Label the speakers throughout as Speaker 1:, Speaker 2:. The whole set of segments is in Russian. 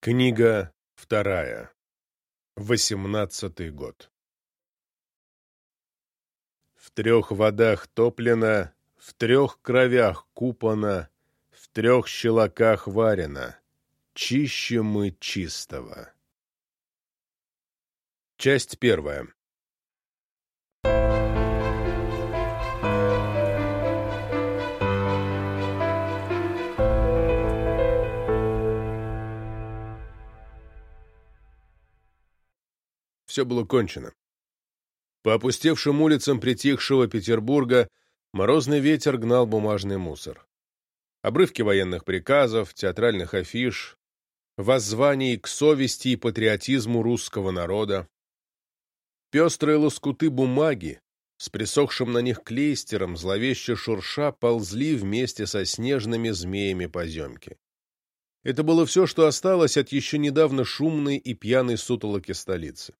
Speaker 1: Книга вторая. Восемнадцатый год. В трех водах топлено, в трех кровях купано, в трех щелоках варено. Чище мы чистого. Часть первая. Все было кончено. По опустевшим улицам притихшего Петербурга морозный ветер гнал бумажный мусор. Обрывки военных приказов, театральных афиш, воззваний к совести и патриотизму русского народа. Пестрые лоскуты бумаги с присохшим на них клейстером зловеще шурша ползли вместе со снежными змеями поземки. Это было все, что осталось от еще недавно шумной и пьяной сутолоки столицы.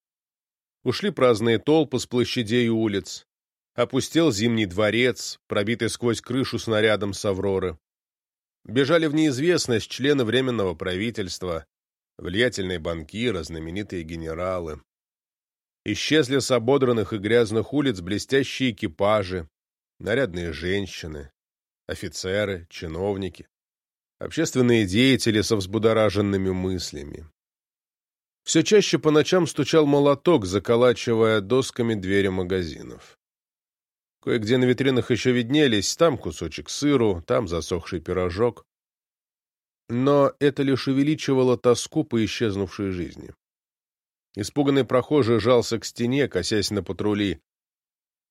Speaker 1: Ушли праздные толпы с площадей и улиц. Опустел Зимний дворец, пробитый сквозь крышу снарядом с Авроры. Бежали в неизвестность члены Временного правительства, влиятельные банкиры, знаменитые генералы. Исчезли с ободранных и грязных улиц блестящие экипажи, нарядные женщины, офицеры, чиновники, общественные деятели со взбудораженными мыслями. Все чаще по ночам стучал молоток, заколачивая досками двери магазинов. Кое-где на витринах еще виднелись, там кусочек сыру, там засохший пирожок. Но это лишь увеличивало тоску по исчезнувшей жизни. Испуганный прохожий жался к стене, косясь на патрули,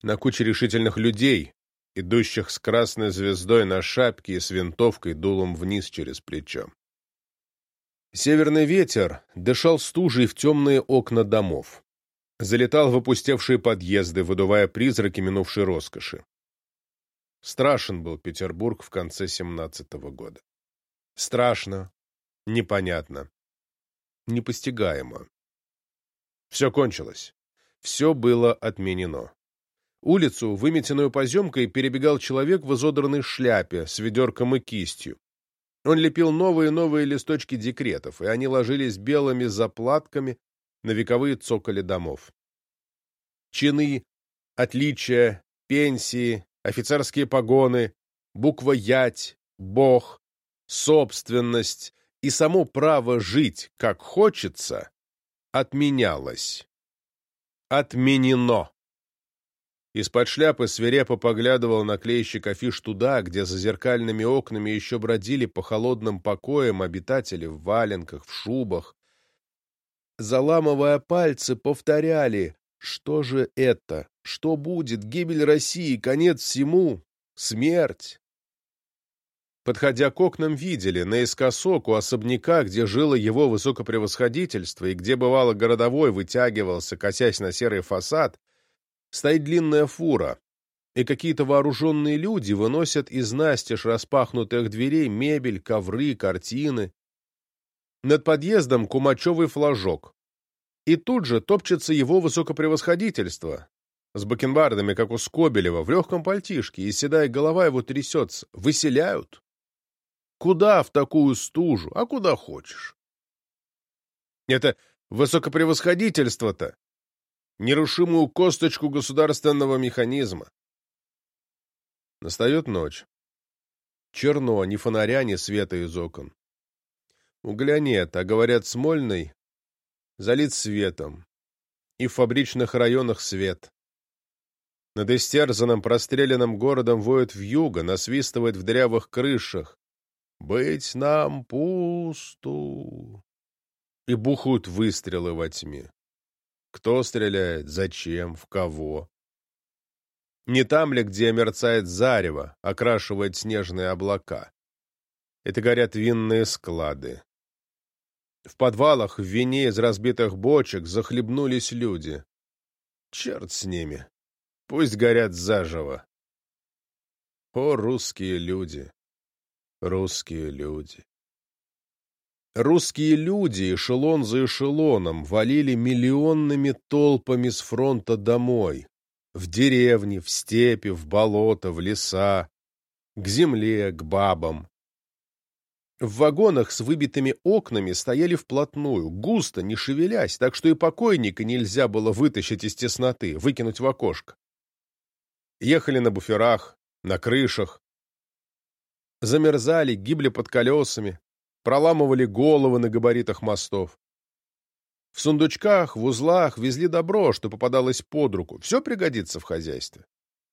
Speaker 1: на куче решительных людей, идущих с красной звездой на шапке и с винтовкой дулом вниз через плечо. Северный ветер дышал стужей в темные окна домов. Залетал в опустевшие подъезды, выдувая призраки минувшей роскоши. Страшен был Петербург в конце семнадцатого года. Страшно, непонятно, непостигаемо. Все кончилось. Все было отменено. Улицу, выметенную поземкой, перебегал человек в изодранной шляпе с ведерком и кистью. Он лепил новые и новые листочки декретов, и они ложились белыми заплатками на вековые цоколи домов. Чины, отличия, пенсии, офицерские погоны, буква «ять», «бог», собственность и само право жить, как хочется, отменялось. Отменено. Из-под шляпы свирепо поглядывал наклейщик афиш туда, где за зеркальными окнами еще бродили по холодным покоям обитатели в валенках, в шубах. Заламывая пальцы, повторяли «Что же это? Что будет? Гибель России? Конец всему? Смерть?» Подходя к окнам, видели наискосок у особняка, где жило его высокопревосходительство и где, бывало, городовой вытягивался, косясь на серый фасад, Стоит длинная фура, и какие-то вооруженные люди выносят из настежь распахнутых дверей мебель, ковры, картины. Над подъездом кумачевый флажок. И тут же топчется его высокопревосходительство, с бакенбардами, как у Скобелева, в легком пальтишке, и седая голова его трясется. Выселяют. Куда в такую стужу? А куда хочешь. Это высокопревосходительство-то нерушимую косточку государственного механизма. Настает ночь. Черно, ни фонаря, ни света из окон. Угля нет, а, говорят, Смольный залит светом. И в фабричных районах свет. Над истерзанным, простреленным городом воет вьюга, насвистывает в дрявых крышах. «Быть нам пусту!» И бухают выстрелы во тьме. Кто стреляет, зачем, в кого. Не там ли, где мерцает зарево, окрашивает снежные облака? Это горят винные склады. В подвалах в вине из разбитых бочек захлебнулись люди. Черт с ними. Пусть горят заживо. О, русские люди! Русские люди! Русские люди эшелон за эшелоном валили миллионными толпами с фронта домой, в деревни, в степи, в болото, в леса, к земле, к бабам. В вагонах с выбитыми окнами стояли вплотную, густо, не шевелясь, так что и покойника нельзя было вытащить из тесноты, выкинуть в окошко. Ехали на буферах, на крышах. Замерзали, гибли под колесами, проламывали головы на габаритах мостов. В сундучках, в узлах везли добро, что попадалось под руку. Все пригодится в хозяйстве.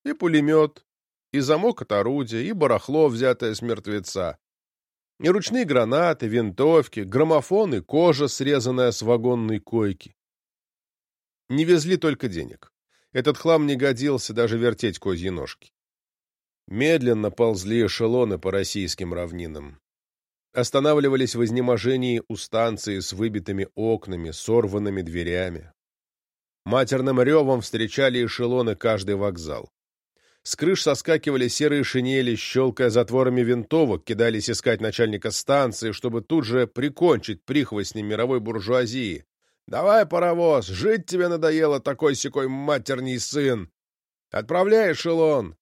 Speaker 1: И пулемет, и замок от орудия, и барахло, взятое с мертвеца. И ручные гранаты, винтовки, граммофон и кожа, срезанная с вагонной койки. Не везли только денег. Этот хлам не годился даже вертеть козьи ножки. Медленно ползли эшелоны по российским равнинам. Останавливались в изнеможении у станции с выбитыми окнами, сорванными дверями. Матерным ревом встречали эшелоны каждый вокзал. С крыш соскакивали серые шинели, щелкая затворами винтовок, кидались искать начальника станции, чтобы тут же прикончить прихвостни мировой буржуазии. «Давай, паровоз, жить тебе надоело, такой-сякой матерний сын! Отправляй эшелон!»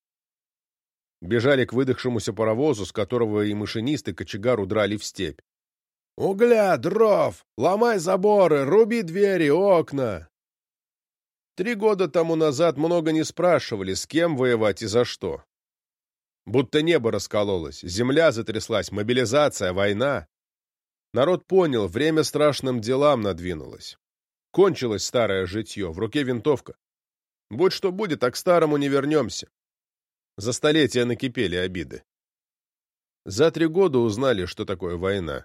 Speaker 1: Бежали к выдохшемуся паровозу, с которого и машинист, и кочегар удрали в степь. «Угля, дров! Ломай заборы, руби двери, окна!» Три года тому назад много не спрашивали, с кем воевать и за что. Будто небо раскололось, земля затряслась, мобилизация, война. Народ понял, время страшным делам надвинулось. Кончилось старое житье, в руке винтовка. Будь что будет, а к старому не вернемся. За столетия накипели обиды. За три года узнали, что такое война.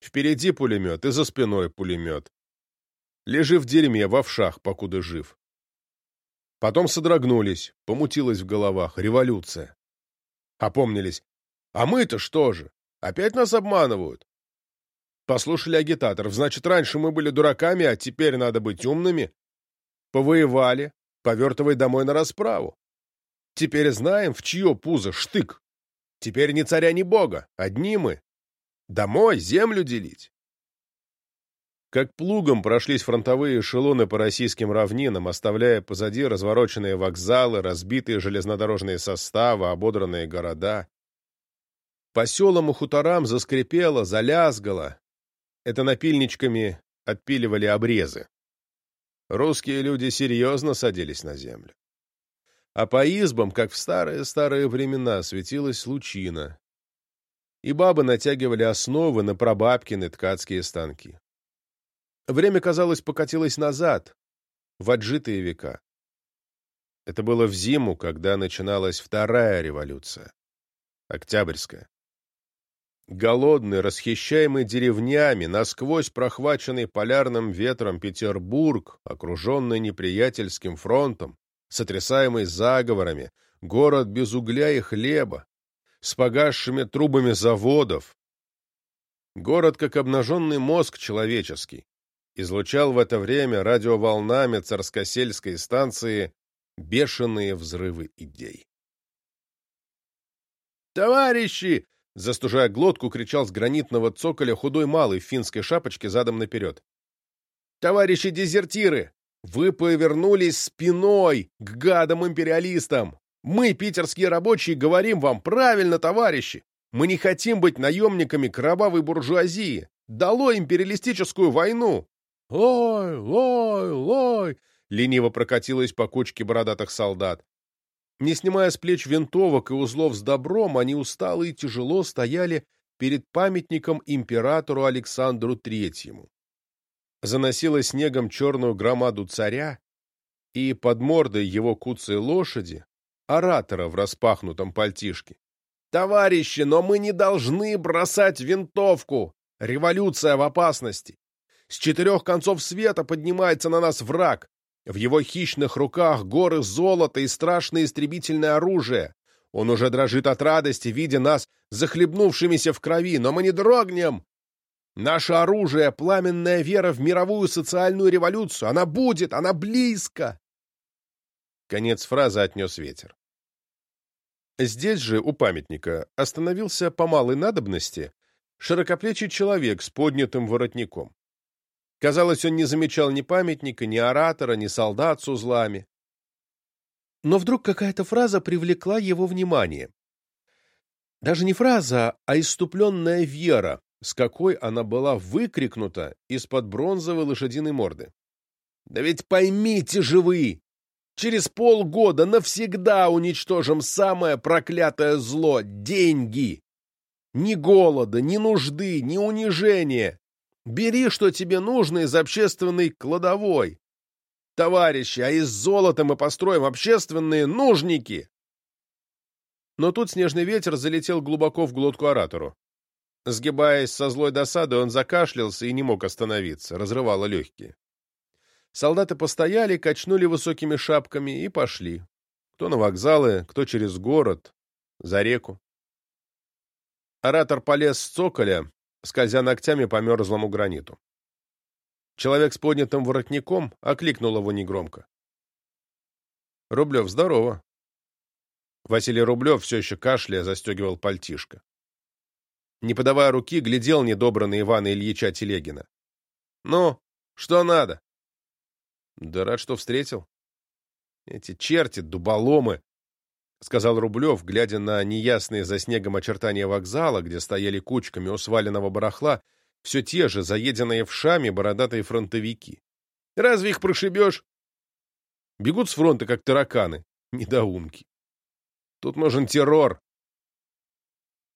Speaker 1: Впереди пулемет и за спиной пулемет. Лежи в дерьме, в овшах, покуда жив. Потом содрогнулись, помутилось в головах. Революция. Опомнились. А мы-то что же? Опять нас обманывают? Послушали агитаторов. Значит, раньше мы были дураками, а теперь надо быть умными. Повоевали, повертывай домой на расправу. Теперь знаем, в чье пузо штык. Теперь ни царя, ни бога, одни мы. Домой землю делить. Как плугом прошлись фронтовые эшелоны по российским равнинам, оставляя позади развороченные вокзалы, разбитые железнодорожные составы, ободранные города. По селам и хуторам заскрипело, залязгало. Это напильничками отпиливали обрезы. Русские люди серьезно садились на землю. А по избам, как в старые-старые времена, светилась лучина. И бабы натягивали основы на прабабкины ткацкие станки. Время, казалось, покатилось назад, в отжитые века. Это было в зиму, когда начиналась вторая революция, Октябрьская. Голодный, расхищаемый деревнями, насквозь прохваченный полярным ветром Петербург, окруженный неприятельским фронтом, сотрясаемый заговорами, город без угля и хлеба, с погасшими трубами заводов. Город, как обнаженный мозг человеческий, излучал в это время радиоволнами царскосельской станции бешеные взрывы идей. «Товарищи!» — застужая глотку, кричал с гранитного цоколя худой малый в финской шапочке задом наперед. «Товарищи дезертиры! Вы повернулись спиной к гадам-империалистам! Мы, питерские рабочие, говорим вам правильно, товарищи! Мы не хотим быть наемниками кровавой буржуазии! Дало империалистическую войну! «Лой! Лой! Лой!» — лениво прокатилась по кучке бородатых солдат. Не снимая с плеч винтовок и узлов с добром, они устало и тяжело стояли перед памятником императору Александру Третьему. Заносила снегом черную громаду царя, и под мордой его куцей лошади оратора в распахнутом пальтишке. «Товарищи, но мы не должны бросать винтовку! Революция в опасности! С четырех концов света поднимается на нас враг. В его хищных руках горы золота и страшное истребительное оружие. Он уже дрожит от радости, видя нас захлебнувшимися в крови, но мы не дрогнем. Наше оружие — пламенная вера в мировую социальную революцию. Она будет, она близко. Конец фразы отнес ветер. Здесь же, у памятника, остановился по малой надобности широкоплечий человек с поднятым воротником. Казалось, он не замечал ни памятника, ни оратора, ни солдат с узлами. Но вдруг какая-то фраза привлекла его внимание. Даже не фраза, а иступленная вера, с какой она была выкрикнута из-под бронзовой лошадиной морды. «Да ведь поймите же вы! Через полгода навсегда уничтожим самое проклятое зло — деньги! Ни голода, ни нужды, ни унижения! Бери, что тебе нужно из общественной кладовой! Товарищи, а из золота мы построим общественные нужники!» Но тут снежный ветер залетел глубоко в глотку оратору. Сгибаясь со злой досадой, он закашлялся и не мог остановиться, разрывало легкие. Солдаты постояли, качнули высокими шапками и пошли. Кто на вокзалы, кто через город, за реку. Оратор полез с цоколя, скользя ногтями по мерзлому граниту. Человек с поднятым воротником окликнул его негромко. «Рублев, здорово!» Василий Рублев все еще кашляя застегивал пальтишко не подавая руки, глядел недобро на Ивана Ильича Телегина. «Ну, что надо?» «Да рад, что встретил». «Эти черти, дуболомы!» — сказал Рублев, глядя на неясные за снегом очертания вокзала, где стояли кучками у сваленного барахла все те же заеденные вшами бородатые фронтовики. «Разве их прошибешь?» Бегут с фронта, как тараканы, недоумки. Тут нужен террор,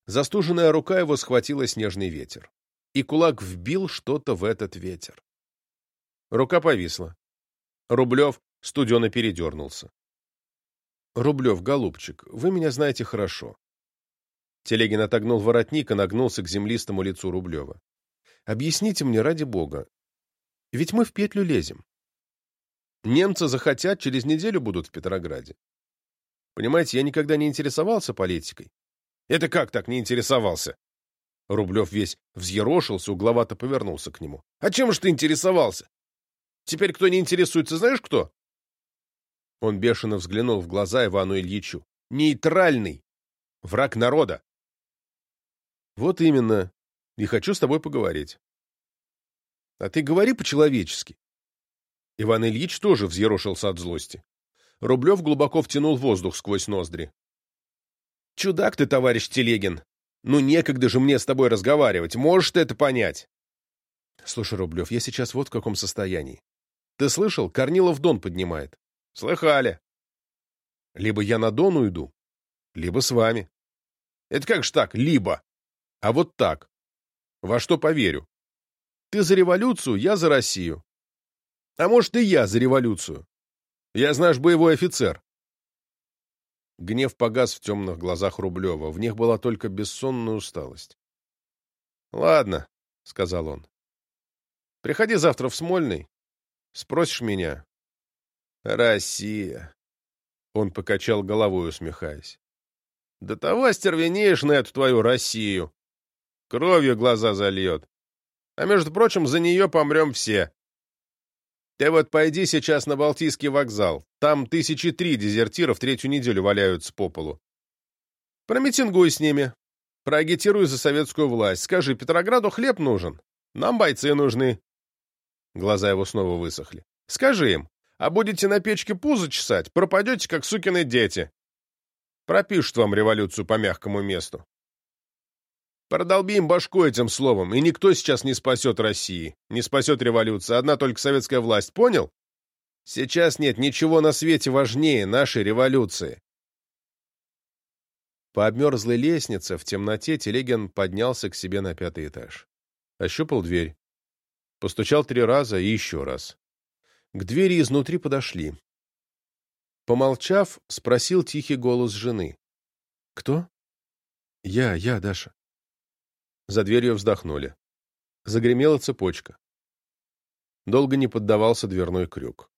Speaker 1: Застуженная рука его схватила снежный ветер, и кулак вбил что-то в этот ветер. Рука повисла. Рублев студенно передернулся. «Рублев, голубчик, вы меня знаете хорошо». Телегин отогнул воротник и нагнулся к землистому лицу Рублева. «Объясните мне, ради бога, ведь мы в петлю лезем. Немцы захотят, через неделю будут в Петрограде. Понимаете, я никогда не интересовался политикой. Это как так не интересовался? Рублев весь взъерошился, угловато повернулся к нему. А чем же ты интересовался? Теперь кто не интересуется, знаешь кто? Он бешено взглянул в глаза Ивану Ильичу. Нейтральный. Враг народа. Вот именно. И хочу с тобой поговорить. А ты говори по-человечески. Иван Ильич тоже взъерошился от злости. Рублев глубоко втянул воздух сквозь ноздри. Чудак ты, товарищ Телегин. Ну, некогда же мне с тобой разговаривать. Можешь ты это понять? Слушай, Рублев, я сейчас вот в каком состоянии. Ты слышал? Корнилов Дон поднимает. Слыхали. Либо я на Дон уйду, либо с вами. Это как ж так, либо? А вот так. Во что поверю? Ты за революцию, я за Россию. А может, и я за революцию. Я, знаешь, боевой офицер. Гнев погас в темных глазах Рублева, в них была только бессонная усталость. — Ладно, — сказал он. — Приходи завтра в Смольный. Спросишь меня. — Россия. Он покачал головой, усмехаясь. — До того остервенеешь на эту твою Россию. Кровью глаза зальет. А между прочим, за нее помрем все. Ты вот пойди сейчас на Балтийский вокзал. Там тысячи три дезертиров третью неделю валяются по полу. Промитингуй с ними. Проагитируй за советскую власть. Скажи, Петрограду хлеб нужен. Нам бойцы нужны. Глаза его снова высохли. Скажи им, а будете на печке пузо чесать, пропадете, как сукины дети. Пропишут вам революцию по мягкому месту. Продолби им башку этим словом, и никто сейчас не спасет России, не спасет революцию, одна только советская власть, понял? Сейчас нет ничего на свете важнее нашей революции. По обмерзлой лестнице в темноте Телегин поднялся к себе на пятый этаж. Ощупал дверь. Постучал три раза и еще раз. К двери изнутри подошли. Помолчав, спросил тихий голос жены. «Кто?» «Я, я, Даша». За дверью вздохнули. Загремела цепочка. Долго не поддавался дверной крюк.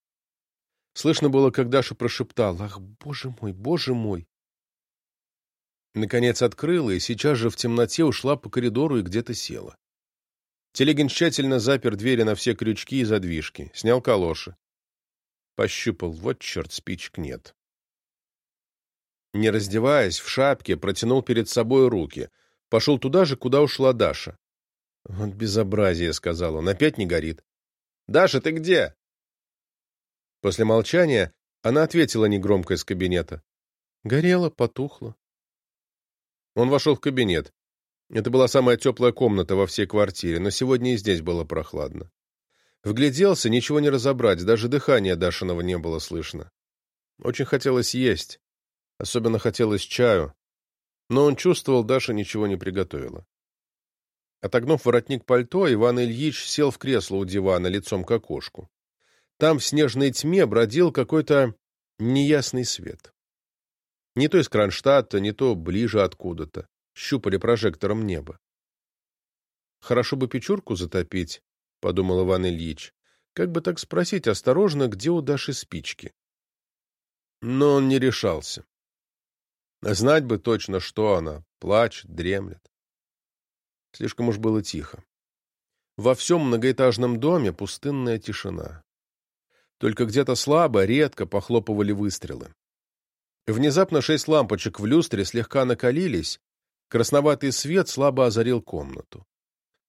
Speaker 1: Слышно было, как Даша прошептала «Ах, боже мой, боже мой!» Наконец открыла и сейчас же в темноте ушла по коридору и где-то села. Телегин тщательно запер двери на все крючки и задвижки, снял калоши. Пощупал, вот черт, спичек нет. Не раздеваясь, в шапке протянул перед собой руки, Пошел туда же, куда ушла Даша. «Вот безобразие», — сказал он, — «опять не горит». «Даша, ты где?» После молчания она ответила негромко из кабинета. «Горело, потухло». Он вошел в кабинет. Это была самая теплая комната во всей квартире, но сегодня и здесь было прохладно. Вгляделся, ничего не разобрать, даже дыхания Дашиного не было слышно. Очень хотелось есть, особенно хотелось чаю, но он чувствовал, Даша ничего не приготовила. Отогнув воротник пальто, Иван Ильич сел в кресло у дивана, лицом к окошку. Там в снежной тьме бродил какой-то неясный свет. Не то из Кронштадта, не то ближе откуда-то. Щупали прожектором небо. «Хорошо бы печурку затопить», — подумал Иван Ильич. «Как бы так спросить осторожно, где у Даши спички?» Но он не решался. Знать бы точно, что она. Плачет, дремлет. Слишком уж было тихо. Во всем многоэтажном доме пустынная тишина. Только где-то слабо, редко похлопывали выстрелы. Внезапно шесть лампочек в люстре слегка накалились, красноватый свет слабо озарил комнату.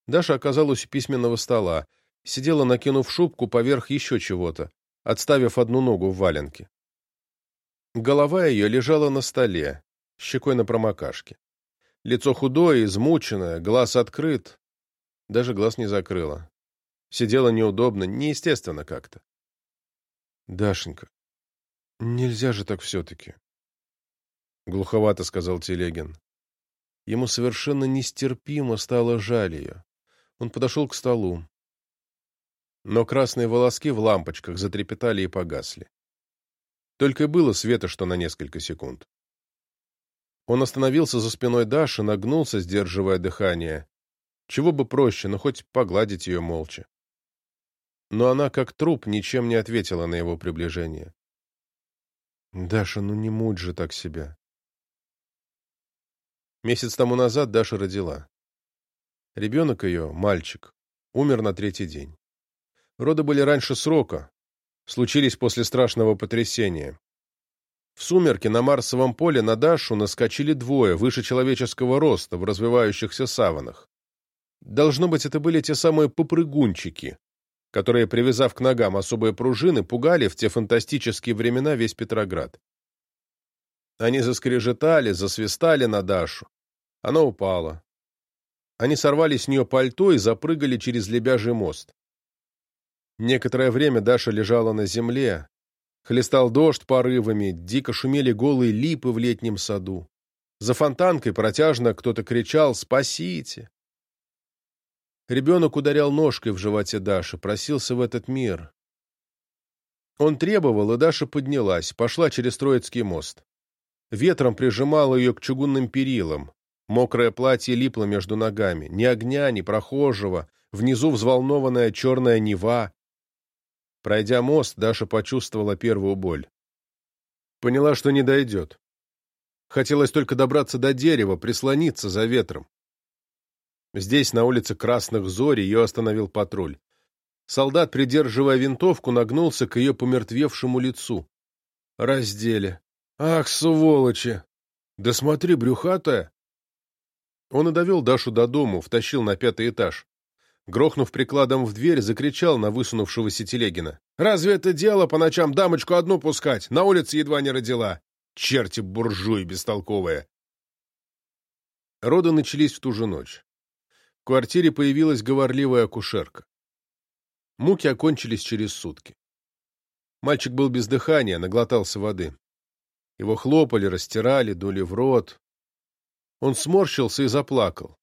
Speaker 1: Даша оказалась у письменного стола, сидела, накинув шубку поверх еще чего-то, отставив одну ногу в валенке. Голова ее лежала на столе, щекой на промокашке. Лицо худое, измученное, глаз открыт. Даже глаз не закрыла. Сидела неудобно, неестественно как-то. «Дашенька, нельзя же так все-таки», — глуховато сказал Телегин. Ему совершенно нестерпимо стало жаль ее. Он подошел к столу. Но красные волоски в лампочках затрепетали и погасли. Только было света, что на несколько секунд. Он остановился за спиной Даши, нагнулся, сдерживая дыхание. Чего бы проще, но хоть погладить ее молча. Но она, как труп, ничем не ответила на его приближение. «Даша, ну не муть же так себя!» Месяц тому назад Даша родила. Ребенок ее, мальчик, умер на третий день. Роды были раньше срока, случились после страшного потрясения. В сумерки на Марсовом поле на Дашу наскочили двое, выше человеческого роста, в развивающихся саванах. Должно быть, это были те самые попрыгунчики, которые, привязав к ногам особые пружины, пугали в те фантастические времена весь Петроград. Они заскрежетали, засвистали на Дашу. Она упала. Они сорвали с нее пальто и запрыгали через лебяжий мост. Некоторое время Даша лежала на земле. Хлестал дождь порывами, дико шумели голые липы в летнем саду. За фонтанкой протяжно кто-то кричал «Спасите!». Ребенок ударял ножкой в животе Даши, просился в этот мир. Он требовал, и Даша поднялась, пошла через Троицкий мост. Ветром прижимало ее к чугунным перилам. Мокрое платье липло между ногами. Ни огня, ни прохожего. Внизу взволнованная черная Нева. Пройдя мост, Даша почувствовала первую боль. Поняла, что не дойдет. Хотелось только добраться до дерева, прислониться за ветром. Здесь, на улице Красных Зорь, ее остановил патруль. Солдат, придерживая винтовку, нагнулся к ее помертвевшему лицу. Раздели. «Ах, сволочи! Да смотри, брюхатая!» Он и довел Дашу до дому, втащил на пятый этаж грохнув прикладом в дверь, закричал на высунувшегося Телегина. «Разве это дело по ночам дамочку одну пускать? На улице едва не родила! Черти буржуи бестолковые!» Роды начались в ту же ночь. В квартире появилась говорливая акушерка. Муки окончились через сутки. Мальчик был без дыхания, наглотался воды. Его хлопали, растирали, дули в рот. Он сморщился и заплакал.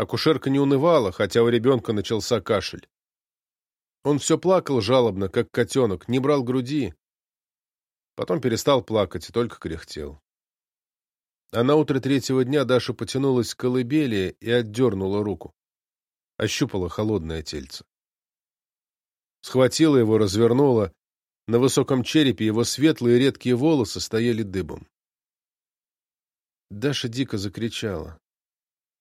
Speaker 1: Акушерка не унывала, хотя у ребенка начался кашель. Он все плакал жалобно, как котенок, не брал груди. Потом перестал плакать и только кряхтел. А на утро третьего дня Даша потянулась к колыбели и отдернула руку. Ощупала холодное тельце. Схватила его, развернула. На высоком черепе его светлые редкие волосы стояли дыбом. Даша дико закричала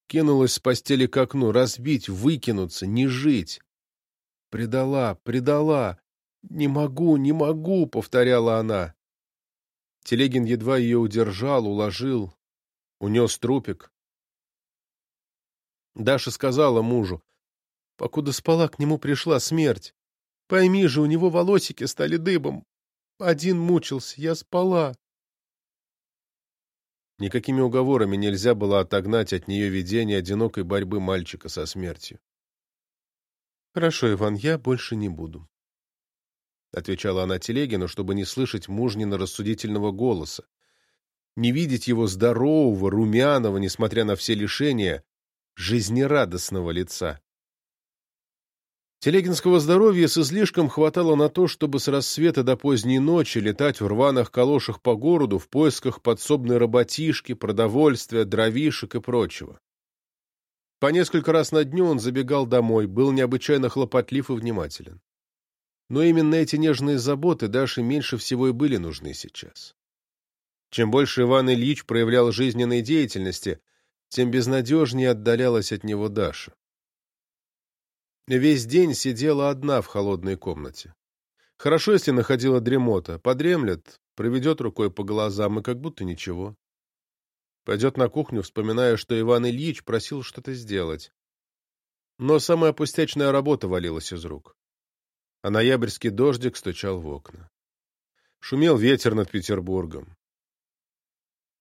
Speaker 1: кинулась с постели к окну, разбить, выкинуться, не жить. «Предала, предала! Не могу, не могу!» — повторяла она. Телегин едва ее удержал, уложил, унес трупик. Даша сказала мужу, покуда спала, к нему пришла смерть. Пойми же, у него волосики стали дыбом. Один мучился, я спала. Никакими уговорами нельзя было отогнать от нее видение одинокой борьбы мальчика со смертью. «Хорошо, Иван, я больше не буду», — отвечала она Телегину, чтобы не слышать мужнина рассудительного голоса, не видеть его здорового, румяного, несмотря на все лишения, жизнерадостного лица. Телегинского здоровья с излишком хватало на то, чтобы с рассвета до поздней ночи летать в рваных калошах по городу в поисках подсобной работишки, продовольствия, дровишек и прочего. По несколько раз на дню он забегал домой, был необычайно хлопотлив и внимателен. Но именно эти нежные заботы Даше меньше всего и были нужны сейчас. Чем больше Иван Ильич проявлял жизненной деятельности, тем безнадежнее отдалялась от него Даша. Весь день сидела одна в холодной комнате. Хорошо, если находила дремота. Подремлет, проведет рукой по глазам, и как будто ничего. Пойдет на кухню, вспоминая, что Иван Ильич просил что-то сделать. Но самая пустячная работа валилась из рук. А ноябрьский дождик стучал в окна. Шумел ветер над Петербургом.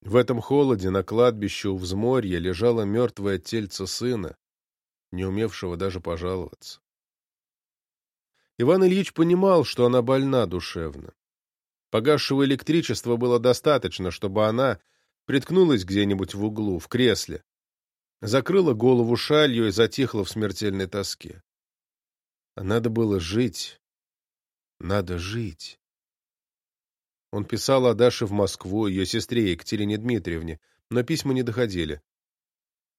Speaker 1: В этом холоде на кладбище у взморья лежало мертвое тельце сына, не умевшего даже пожаловаться. Иван Ильич понимал, что она больна душевно. Погасшего электричества было достаточно, чтобы она приткнулась где-нибудь в углу, в кресле, закрыла голову шалью и затихла в смертельной тоске. А надо было жить. Надо жить. Он писал о Даше в Москву, ее сестре Екатерине Дмитриевне, но письма не доходили.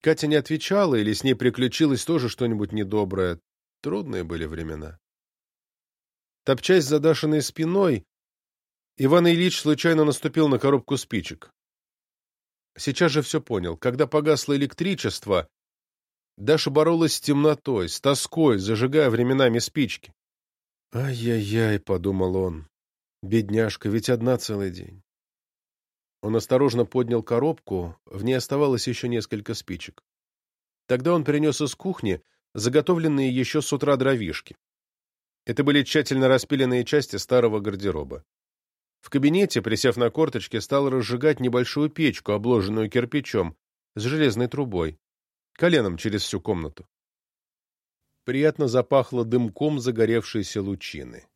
Speaker 1: Катя не отвечала, или с ней приключилось тоже что-нибудь недоброе. Трудные были времена. Топчась за спиной, Иван Ильич случайно наступил на коробку спичек. Сейчас же все понял. Когда погасло электричество, Даша боролась с темнотой, с тоской, зажигая временами спички. «Ай-яй-яй», — подумал он, — «бедняжка, ведь одна целый день». Он осторожно поднял коробку, в ней оставалось еще несколько спичек. Тогда он принес из кухни заготовленные еще с утра дровишки. Это были тщательно распиленные части старого гардероба. В кабинете, присев на корточке, стал разжигать небольшую печку, обложенную кирпичом, с железной трубой, коленом через всю комнату. Приятно запахло дымком загоревшейся лучины.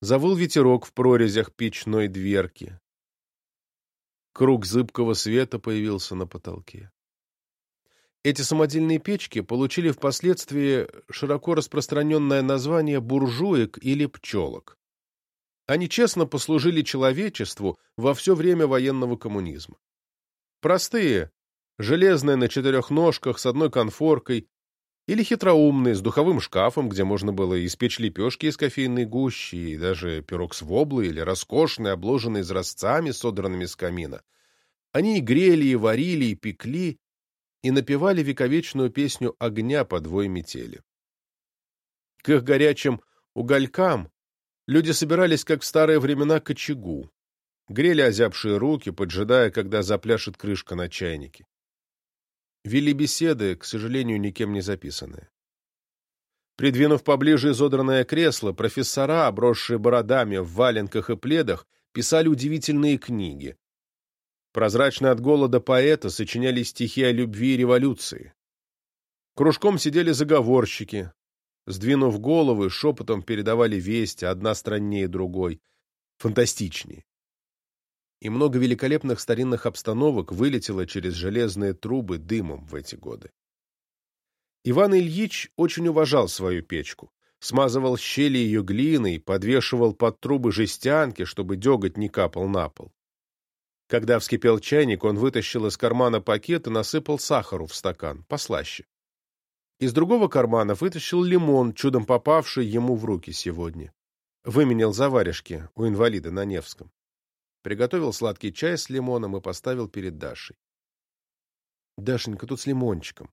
Speaker 1: Завыл ветерок в прорезях печной дверки. Круг зыбкого света появился на потолке. Эти самодельные печки получили впоследствии широко распространенное название буржуек или пчелок. Они честно послужили человечеству во все время военного коммунизма. Простые, железные на четырех ножках с одной конфоркой, или хитроумные, с духовым шкафом, где можно было испечь лепешки из кофейной гущи, и даже пирог с воблой, или роскошные, обложенные изразцами, содранными с камина. Они и грели, и варили, и пекли, и напевали вековечную песню огня по двое метели. К их горячим уголькам люди собирались, как в старые времена, к очагу, грели озябшие руки, поджидая, когда запляшет крышка на чайнике вели беседы, к сожалению, никем не записанные. Придвинув поближе изодранное кресло, профессора, обросшие бородами в валенках и пледах, писали удивительные книги. Прозрачные от голода поэта сочиняли стихи о любви и революции. Кружком сидели заговорщики. Сдвинув головы, шепотом передавали вести, одна страннее другой, фантастичнее и много великолепных старинных обстановок вылетело через железные трубы дымом в эти годы. Иван Ильич очень уважал свою печку, смазывал щели ее глиной, подвешивал под трубы жестянки, чтобы деготь не капал на пол. Когда вскипел чайник, он вытащил из кармана пакет и насыпал сахару в стакан, послаще. Из другого кармана вытащил лимон, чудом попавший ему в руки сегодня. Выменял заваришки у инвалида на Невском приготовил сладкий чай с лимоном и поставил перед Дашей. — Дашенька, тут с лимончиком.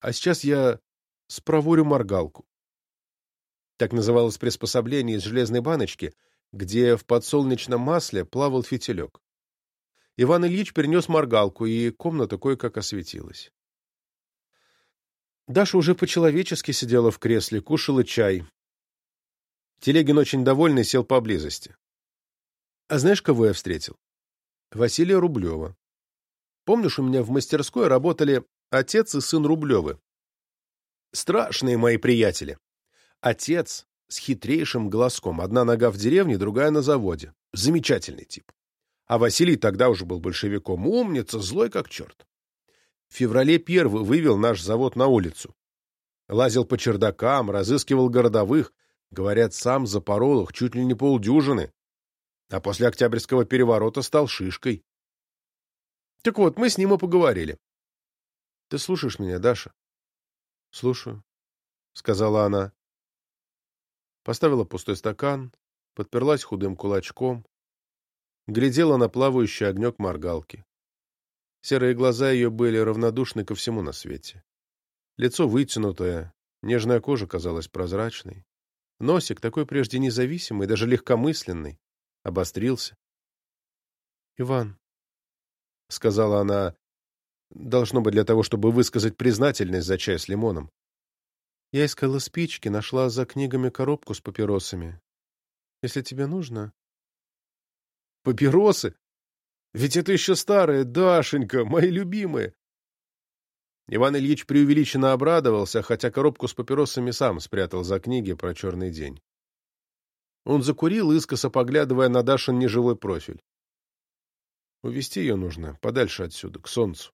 Speaker 1: А сейчас я спроворю моргалку. Так называлось приспособление из железной баночки, где в подсолнечном масле плавал фитилек. Иван Ильич перенес моргалку, и комната кое-как осветилась. Даша уже по-человечески сидела в кресле, кушала чай. Телегин очень довольный сел поблизости. А знаешь, кого я встретил? Василия Рублева. Помнишь, у меня в мастерской работали отец и сын Рублевы? Страшные мои приятели. Отец с хитрейшим глазком. Одна нога в деревне, другая на заводе. Замечательный тип. А Василий тогда уже был большевиком. Умница, злой как черт. В феврале первый вывел наш завод на улицу. Лазил по чердакам, разыскивал городовых. Говорят, сам запорол их чуть ли не полдюжины. А после Октябрьского переворота стал шишкой. Так вот, мы с ним и поговорили. Ты слушаешь меня, Даша? Слушаю, — сказала она. Поставила пустой стакан, подперлась худым кулачком, глядела на плавающий огнек моргалки. Серые глаза ее были равнодушны ко всему на свете. Лицо вытянутое, нежная кожа казалась прозрачной. Носик, такой прежде независимый, даже легкомысленный, обострился. — Иван, — сказала она, — должно быть для того, чтобы высказать признательность за чай с лимоном. Я искала спички, нашла за книгами коробку с папиросами. Если тебе нужно... Папиросы? Ведь это еще старые, Дашенька, мои любимые. Иван Ильич преувеличенно обрадовался, хотя коробку с папиросами сам спрятал за книги про черный день. Он закурил, искоса поглядывая на Дашин неживой профиль. Увести ее нужно, подальше отсюда, к солнцу.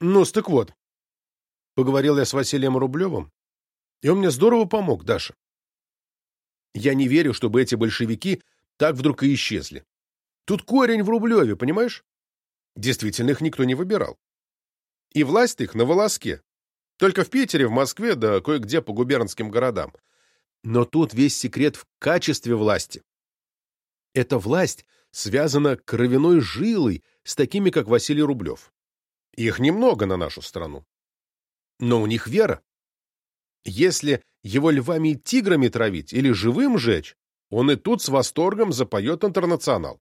Speaker 1: ну так вот, Поговорил я с Василием Рублевым, и он мне здорово помог, Даша. Я не верю, чтобы эти большевики так вдруг и исчезли. Тут корень в Рублеве, понимаешь? Действительно, их никто не выбирал. И власть их на волоске. Только в Питере, в Москве, да кое-где по губернским городам. Но тут весь секрет в качестве власти. Эта власть связана кровяной жилой с такими, как Василий Рублев. Их немного на нашу страну но у них вера. Если его львами и тиграми травить или живым жечь, он и тут с восторгом запоет интернационал.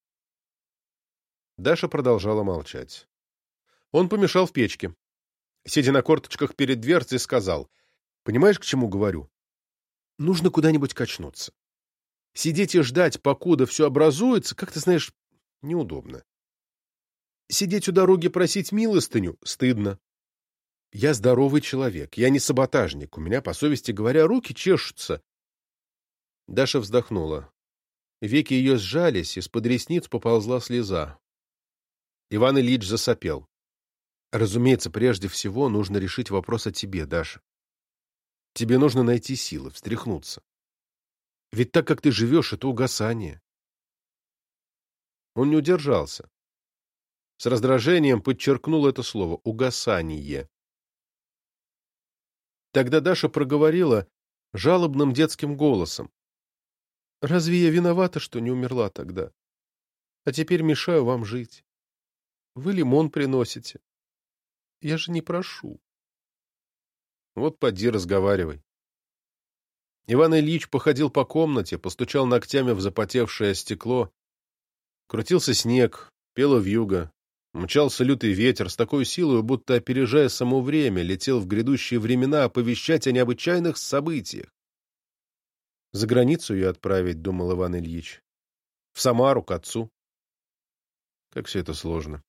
Speaker 1: Даша продолжала молчать. Он помешал в печке. Сидя на корточках перед дверцей, сказал, «Понимаешь, к чему говорю? Нужно куда-нибудь качнуться. Сидеть и ждать, покуда все образуется, как ты знаешь, неудобно. Сидеть у дороги просить милостыню — стыдно. Я здоровый человек, я не саботажник, у меня, по совести говоря, руки чешутся. Даша вздохнула. Веки ее сжались, из-под ресниц поползла слеза. Иван Ильич засопел. Разумеется, прежде всего нужно решить вопрос о тебе, Даша. Тебе нужно найти силы, встряхнуться. Ведь так, как ты живешь, это угасание. Он не удержался. С раздражением подчеркнул это слово «угасание». Тогда Даша проговорила жалобным детским голосом. «Разве я виновата, что не умерла тогда? А теперь мешаю вам жить. Вы лимон приносите. Я же не прошу». Вот поди разговаривай. Иван Ильич походил по комнате, постучал ногтями в запотевшее стекло. Крутился снег, пела вьюга. Мчался лютый ветер с такой силой, будто, опережая само время, летел в грядущие времена оповещать о необычайных событиях. За границу ее отправить, — думал Иван Ильич. В Самару, к отцу. Как все это сложно.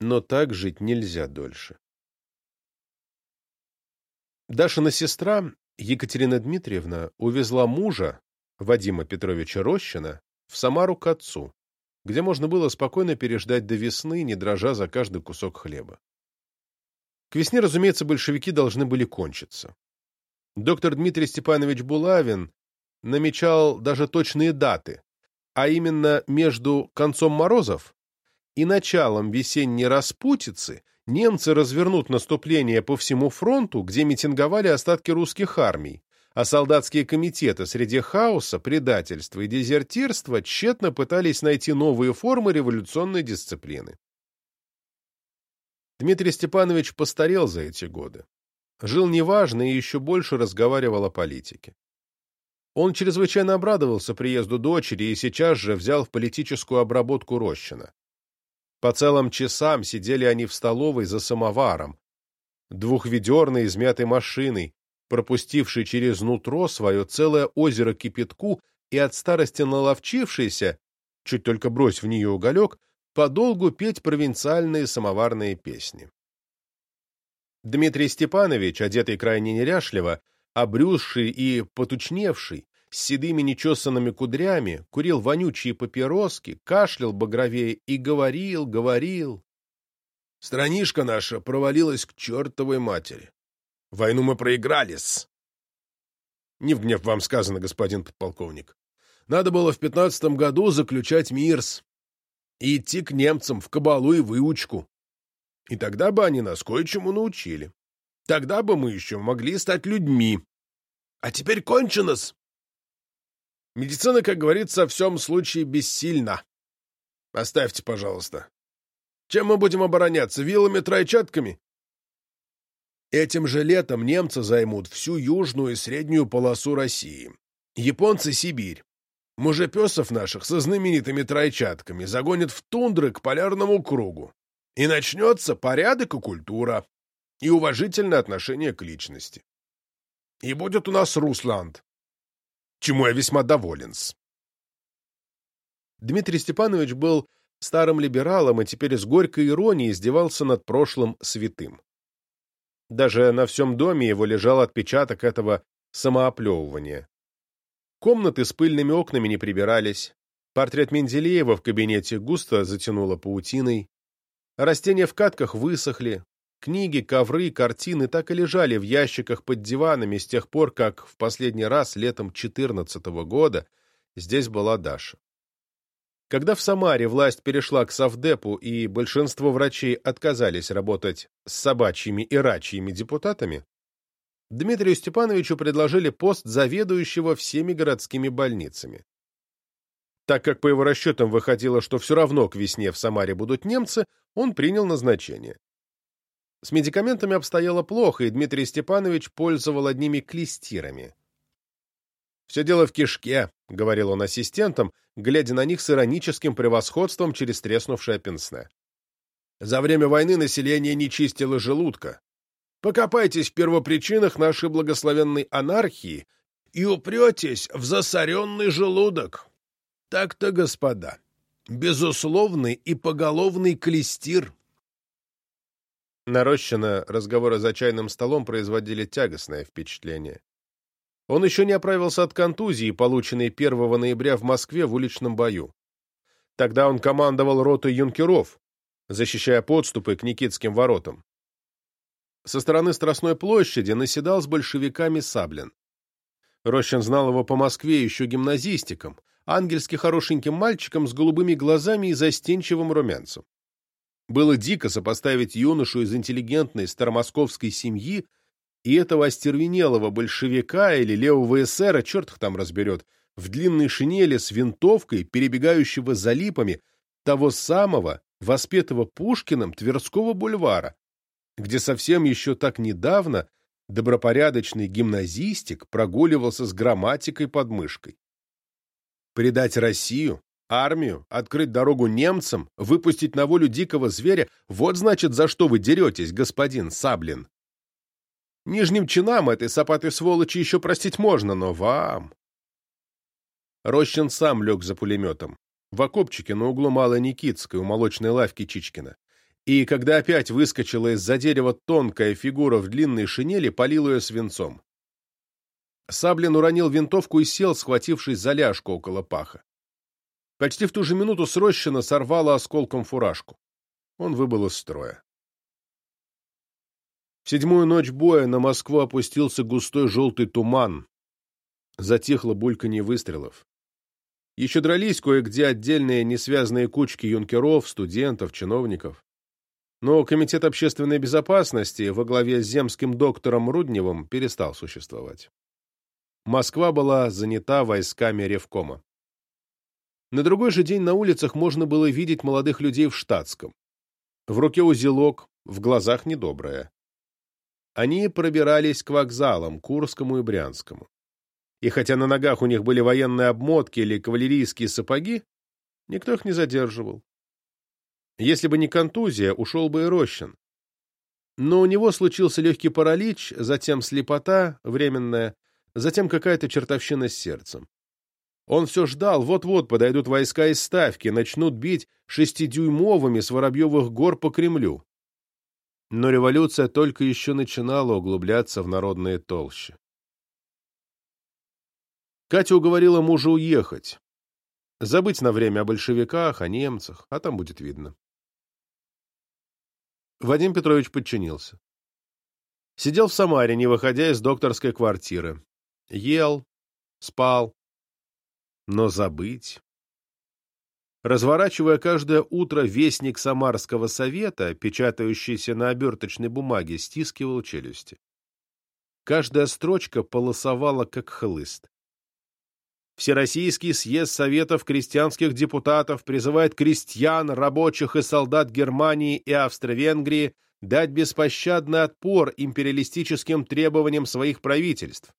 Speaker 1: Но так жить нельзя дольше. Дашина сестра, Екатерина Дмитриевна, увезла мужа, Вадима Петровича Рощина, в Самару к отцу где можно было спокойно переждать до весны, не дрожа за каждый кусок хлеба. К весне, разумеется, большевики должны были кончиться. Доктор Дмитрий Степанович Булавин намечал даже точные даты, а именно между концом морозов и началом весенней распутицы немцы развернут наступление по всему фронту, где митинговали остатки русских армий, а солдатские комитеты среди хаоса, предательства и дезертирства тщетно пытались найти новые формы революционной дисциплины. Дмитрий Степанович постарел за эти годы. Жил неважно и еще больше разговаривал о политике. Он чрезвычайно обрадовался приезду дочери и сейчас же взял в политическую обработку Рощина. По целым часам сидели они в столовой за самоваром, двухведерной измятой машиной, пропустивший через нутро свое целое озеро кипятку и от старости наловчившийся, чуть только брось в нее уголек, подолгу петь провинциальные самоварные песни. Дмитрий Степанович, одетый крайне неряшливо, обрюзший и потучневший, с седыми нечесанными кудрями, курил вонючие папироски, кашлял багровее и говорил, говорил. Странишка наша провалилась к чертовой матери. Войну мы проиграли-с. Не в гнев вам сказано, господин подполковник. Надо было в пятнадцатом году заключать мирс и идти к немцам в кабалу и выучку. И тогда бы они нас кое-чему научили. Тогда бы мы еще могли стать людьми. А теперь кончено-с. Медицина, как говорится, в всем случае бессильна. Оставьте, пожалуйста. Чем мы будем обороняться? Вилами-тройчатками? Этим же летом немцы займут всю южную и среднюю полосу России. Японцы — Сибирь. Мужепесов наших со знаменитыми тройчатками загонят в тундры к полярному кругу. И начнется порядок и культура, и уважительное отношение к личности. И будет у нас Русланд, чему я весьма доволен. -с. Дмитрий Степанович был старым либералом и теперь с горькой иронией издевался над прошлым святым. Даже на всем доме его лежал отпечаток этого самооплевывания. Комнаты с пыльными окнами не прибирались, портрет Менделеева в кабинете густо затянуло паутиной, растения в катках высохли, книги, ковры, картины так и лежали в ящиках под диванами с тех пор, как в последний раз летом 14 -го года здесь была Даша. Когда в Самаре власть перешла к Совдепу и большинство врачей отказались работать с собачьими и рачьими депутатами, Дмитрию Степановичу предложили пост заведующего всеми городскими больницами. Так как по его расчетам выходило, что все равно к весне в Самаре будут немцы, он принял назначение. С медикаментами обстояло плохо, и Дмитрий Степанович пользовал одними клестирами. «Все дело в кишке», — говорил он ассистентам, глядя на них с ироническим превосходством через треснувшее пенсне. «За время войны население не чистило желудка. Покопайтесь в первопричинах нашей благословенной анархии и упретесь в засоренный желудок. Так-то, господа, безусловный и поголовный клестир». Нарощенно разговоры за чайным столом производили тягостное впечатление. Он еще не оправился от контузии, полученной 1 ноября в Москве в уличном бою. Тогда он командовал ротой юнкеров, защищая подступы к Никитским воротам. Со стороны Страстной площади наседал с большевиками Саблин. Рощин знал его по Москве еще гимназистиком, ангельски хорошеньким мальчиком с голубыми глазами и застенчивым румянцем. Было дико сопоставить юношу из интеллигентной старомосковской семьи и этого остервенелого большевика или левого эсера, черт их там разберет, в длинной шинели с винтовкой, перебегающего за липами, того самого, воспетого Пушкиным Тверского бульвара, где совсем еще так недавно добропорядочный гимназистик прогуливался с грамматикой под мышкой. Предать Россию, армию, открыть дорогу немцам, выпустить на волю дикого зверя — вот значит, за что вы деретесь, господин Саблин. Нижним чинам этой сапатой сволочи еще простить можно, но вам... Рощин сам лег за пулеметом, в окопчике на углу Малой Никитской у молочной лавки Чичкина. И когда опять выскочила из-за дерева тонкая фигура в длинной шинели, полил ее свинцом. Саблин уронил винтовку и сел, схватившись за ляжку около паха. Почти в ту же минуту с Рощина сорвало осколком фуражку. Он выбыл из строя. В седьмую ночь боя на Москву опустился густой желтый туман. Затихло бульканье выстрелов. Еще дрались кое-где отдельные несвязанные кучки юнкеров, студентов, чиновников. Но Комитет общественной безопасности во главе с земским доктором Рудневым перестал существовать. Москва была занята войсками Ревкома. На другой же день на улицах можно было видеть молодых людей в штатском. В руке узелок, в глазах недоброе. Они пробирались к вокзалам, Курскому и Брянскому. И хотя на ногах у них были военные обмотки или кавалерийские сапоги, никто их не задерживал. Если бы не контузия, ушел бы и Рощин. Но у него случился легкий паралич, затем слепота временная, затем какая-то чертовщина с сердцем. Он все ждал, вот-вот подойдут войска из Ставки, начнут бить шестидюймовыми с Воробьевых гор по Кремлю. Но революция только еще начинала углубляться в народные толщи. Катя уговорила мужа уехать. Забыть на время о большевиках, о немцах, а там будет видно. Вадим Петрович подчинился. Сидел в Самаре, не выходя из докторской квартиры. Ел, спал. Но забыть... Разворачивая каждое утро вестник Самарского совета, печатающийся на оберточной бумаге, стискивал челюсти. Каждая строчка полосовала, как хлыст. Всероссийский съезд Советов крестьянских депутатов призывает крестьян, рабочих и солдат Германии и Австро-Венгрии дать беспощадный отпор империалистическим требованиям своих правительств,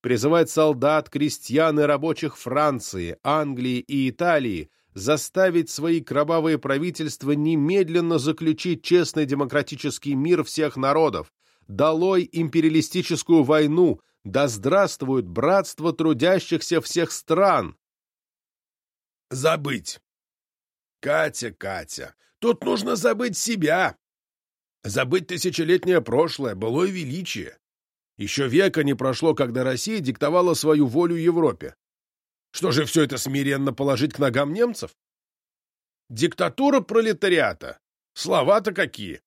Speaker 1: призывает солдат, крестьян и рабочих Франции, Англии и Италии заставить свои кровавые правительства немедленно заключить честный демократический мир всех народов, долой империалистическую войну, да здравствует братство трудящихся всех стран!
Speaker 2: Забыть. Катя, Катя, тут нужно забыть себя. Забыть тысячелетнее прошлое, былое величие. Еще века не прошло, когда Россия диктовала свою волю Европе. Что же все это смиренно положить к ногам немцев? Диктатура пролетариата. Слова-то какие.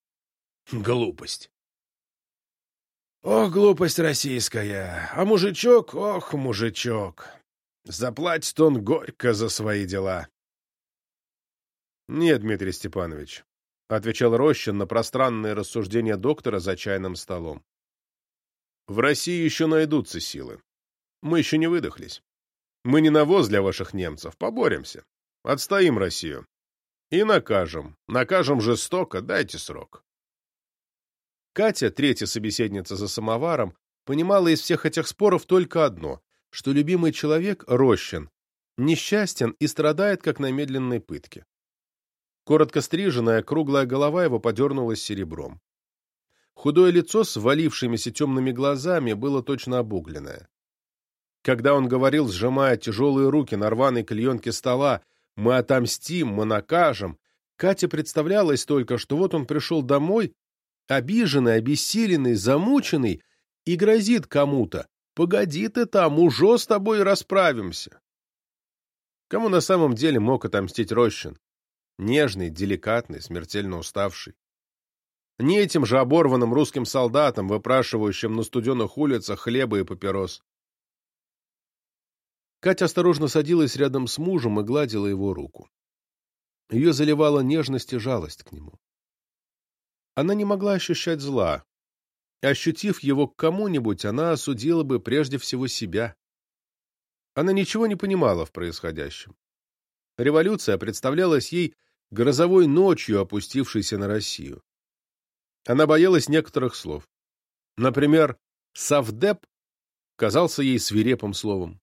Speaker 2: Глупость. Ох, глупость российская. А мужичок, ох, мужичок. Заплатит он горько за свои дела.
Speaker 1: Нет, Дмитрий Степанович, — отвечал Рощин на пространные рассуждения доктора за чайным столом. В России еще найдутся силы. Мы еще не выдохлись. Мы не навоз для ваших немцев, поборемся. Отстоим Россию. И накажем. Накажем жестоко, дайте срок. Катя, третья собеседница за самоваром, понимала из всех этих споров только одно, что любимый человек, Рощин, несчастен и страдает, как на медленной пытке. Коротко стриженная, круглая голова его подернулась серебром. Худое лицо с валившимися темными глазами было точно обугленное. Когда он говорил, сжимая тяжелые руки на рваной клеенке стола, «Мы отомстим, мы накажем», Кате представлялось только, что вот он пришел домой обиженный, обессиленный, замученный, и грозит кому-то. «Погоди ты там, уже с тобой расправимся». Кому на самом деле мог отомстить Рощин? Нежный, деликатный, смертельно уставший. Не этим же оборванным русским солдатам, выпрашивающим на студенных улицах хлеба и папирос. Катя осторожно садилась рядом с мужем и гладила его руку. Ее заливала нежность и жалость к нему. Она не могла ощущать зла. Ощутив его к кому-нибудь, она осудила бы прежде всего себя. Она ничего не понимала в происходящем. Революция представлялась ей грозовой ночью, опустившейся на Россию. Она боялась некоторых слов. Например, «совдеп» казался ей свирепым словом.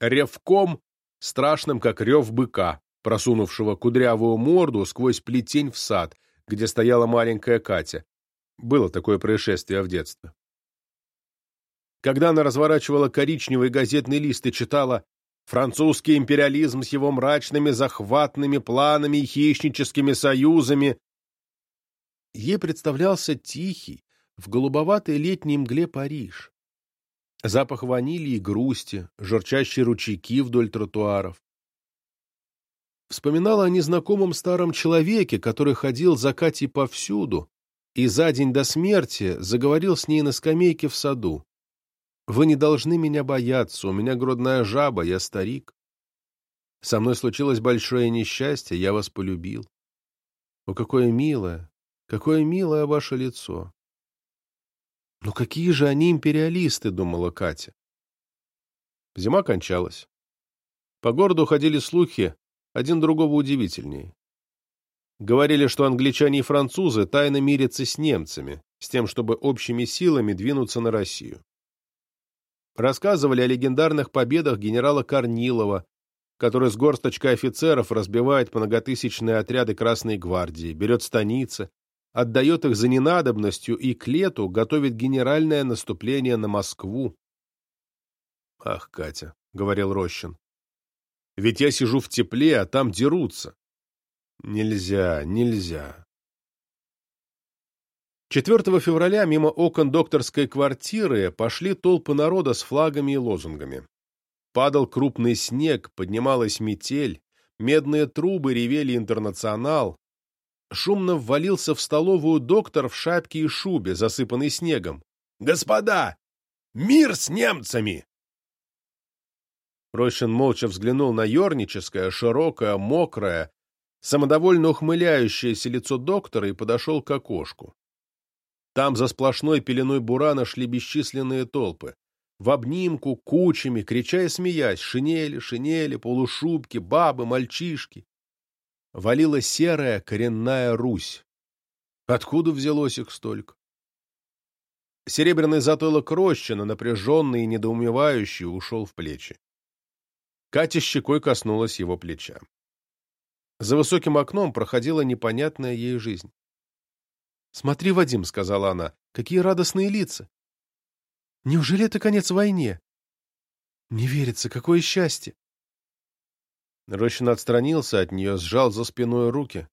Speaker 1: «Ревком» — страшным, как рев быка, просунувшего кудрявую морду сквозь плетень в сад — где стояла маленькая Катя. Было такое происшествие в детстве. Когда она разворачивала коричневый газетный лист и читала «Французский империализм с его мрачными захватными планами и хищническими союзами», ей представлялся тихий, в голубоватой летней мгле Париж. Запах ванили и грусти, журчащие ручейки вдоль тротуаров вспоминала о незнакомом старом человеке, который ходил за Катей повсюду и за день до смерти заговорил с ней на скамейке в саду. «Вы не должны меня бояться, у меня грудная жаба, я старик. Со мной случилось большое несчастье, я вас полюбил. О, какое милое, какое милое ваше лицо!» «Ну какие же они империалисты!» — думала Катя. Зима кончалась. По городу ходили слухи один другого удивительнее. Говорили, что англичане и французы тайно мирятся с немцами, с тем, чтобы общими силами двинуться на Россию. Рассказывали о легендарных победах генерала Корнилова, который с горсточкой офицеров разбивает многотысячные отряды Красной гвардии, берет станицы, отдает их за ненадобностью и к лету готовит генеральное наступление на Москву. «Ах, Катя», — говорил Рощин, Ведь я сижу в тепле, а там дерутся. Нельзя, нельзя. 4 февраля мимо окон докторской квартиры пошли толпы народа с флагами и лозунгами. Падал крупный снег, поднималась метель, медные трубы ревели интернационал. Шумно ввалился в столовую доктор в шапке и шубе, засыпанный снегом.
Speaker 2: «Господа! Мир с немцами!»
Speaker 1: Рощин молча взглянул на ерническое, широкое, мокрое, самодовольно ухмыляющееся лицо доктора и подошел к окошку. Там за сплошной пеленой бурана шли бесчисленные толпы. В обнимку, кучами, крича и смеясь, шинели, шинели, полушубки, бабы, мальчишки. Валила серая коренная Русь. Откуда взялось их столько? Серебряный затылок Рощина, напряженный и недоумевающий, ушел в плечи. Катя щекой коснулась его плеча. За высоким окном проходила непонятная ей жизнь. «Смотри, Вадим», — сказала она, — «какие радостные лица! Неужели это конец войне? Не верится, какое счастье!» Рощин отстранился от нее, сжал за спиной руки.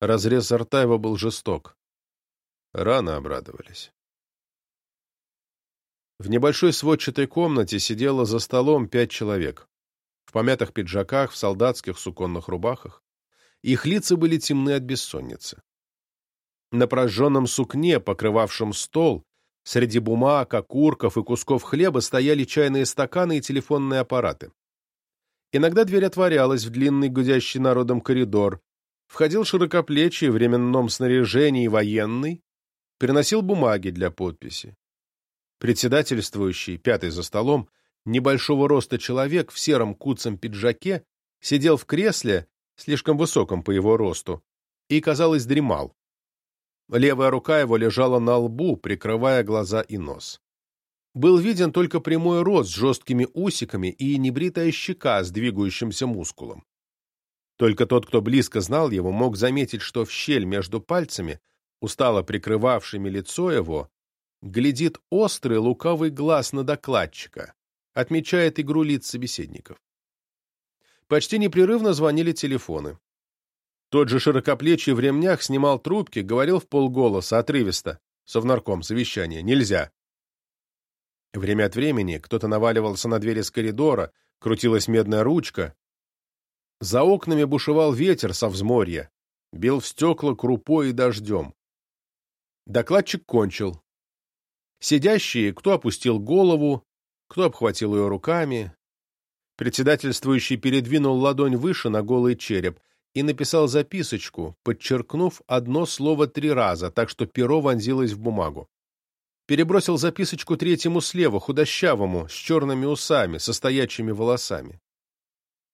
Speaker 1: Разрез рта его был жесток. Рано обрадовались. В небольшой сводчатой комнате сидело за столом пять человек в помятых пиджаках, в солдатских суконных рубахах. Их лица были темны от бессонницы. На прожженном сукне, покрывавшем стол, среди бумаг, окурков и кусков хлеба стояли чайные стаканы и телефонные аппараты. Иногда дверь отворялась в длинный гудящий народом коридор. Входил широкоплечий, в временном снаряжении военный, приносил бумаги для подписи. Председательствующий, пятый за столом, небольшого роста человек в сером куцом пиджаке сидел в кресле, слишком высоком по его росту, и, казалось, дремал. Левая рука его лежала на лбу, прикрывая глаза и нос. Был виден только прямой рот с жесткими усиками и небритая щека с двигающимся мускулом. Только тот, кто близко знал его, мог заметить, что в щель между пальцами, устало прикрывавшими лицо его, глядит острый лукавый глаз на докладчика, отмечает игру лиц собеседников. Почти непрерывно звонили телефоны. Тот же широкоплечий в ремнях снимал трубки, говорил в полголоса, отрывисто. Совнарком, совещание, нельзя. Время от времени кто-то наваливался на двери с коридора, крутилась медная ручка. За окнами бушевал ветер со взморья, бил в стекла крупой и дождем. Докладчик кончил. Сидящие, кто опустил голову, кто обхватил ее руками. Председательствующий передвинул ладонь выше на голый череп и написал записочку, подчеркнув одно слово три раза, так что перо вонзилось в бумагу. Перебросил записочку третьему слева, худощавому, с черными усами, со стоячими волосами.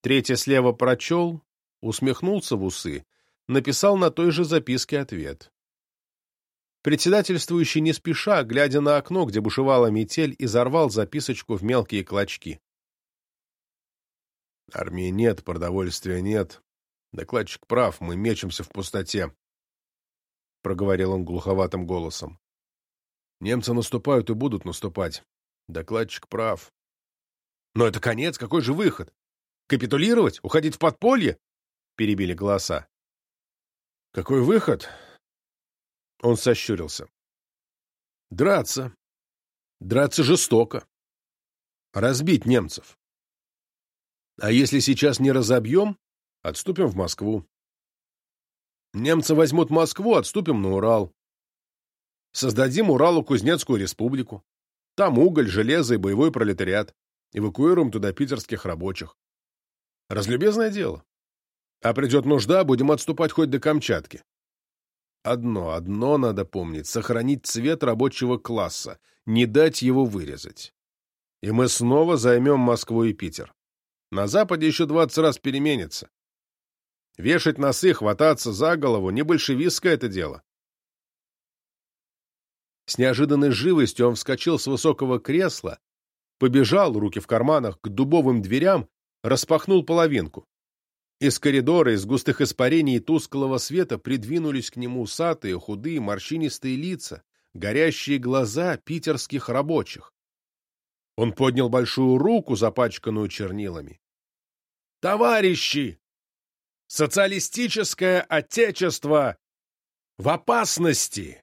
Speaker 1: Третье слева прочел, усмехнулся в усы, написал на той же записке ответ. Председательствующий не спеша, глядя на окно, где бушевала метель, изорвал записочку в мелкие клочки. «Армии нет, продовольствия нет. Докладчик прав, мы мечемся в пустоте», — проговорил он глуховатым голосом. «Немцы наступают и будут наступать. Докладчик прав». «Но это конец, какой же выход? Капитулировать? Уходить в подполье?» — перебили голоса. «Какой выход?» Он сощурился. Драться. Драться жестоко. Разбить немцев. А если сейчас не разобьем, отступим в Москву. Немцы возьмут Москву, отступим на Урал. Создадим Уралу-Кузнецкую республику. Там уголь, железо и боевой пролетариат. Эвакуируем туда питерских рабочих. Разлюбезное дело. А придет нужда, будем отступать хоть до Камчатки. Одно, одно надо помнить — сохранить цвет рабочего класса, не дать его вырезать. И мы снова займем Москву и Питер. На Западе еще двадцать раз переменится. Вешать носы, хвататься за голову — не большевистское это дело. С неожиданной живостью он вскочил с высокого кресла, побежал, руки в карманах, к дубовым дверям, распахнул половинку. Из коридора, из густых испарений и тусклого света придвинулись к нему усатые, худые, морщинистые лица, горящие глаза питерских рабочих. Он поднял большую руку, запачканную чернилами.
Speaker 2: Товарищи! Социалистическое отечество в опасности!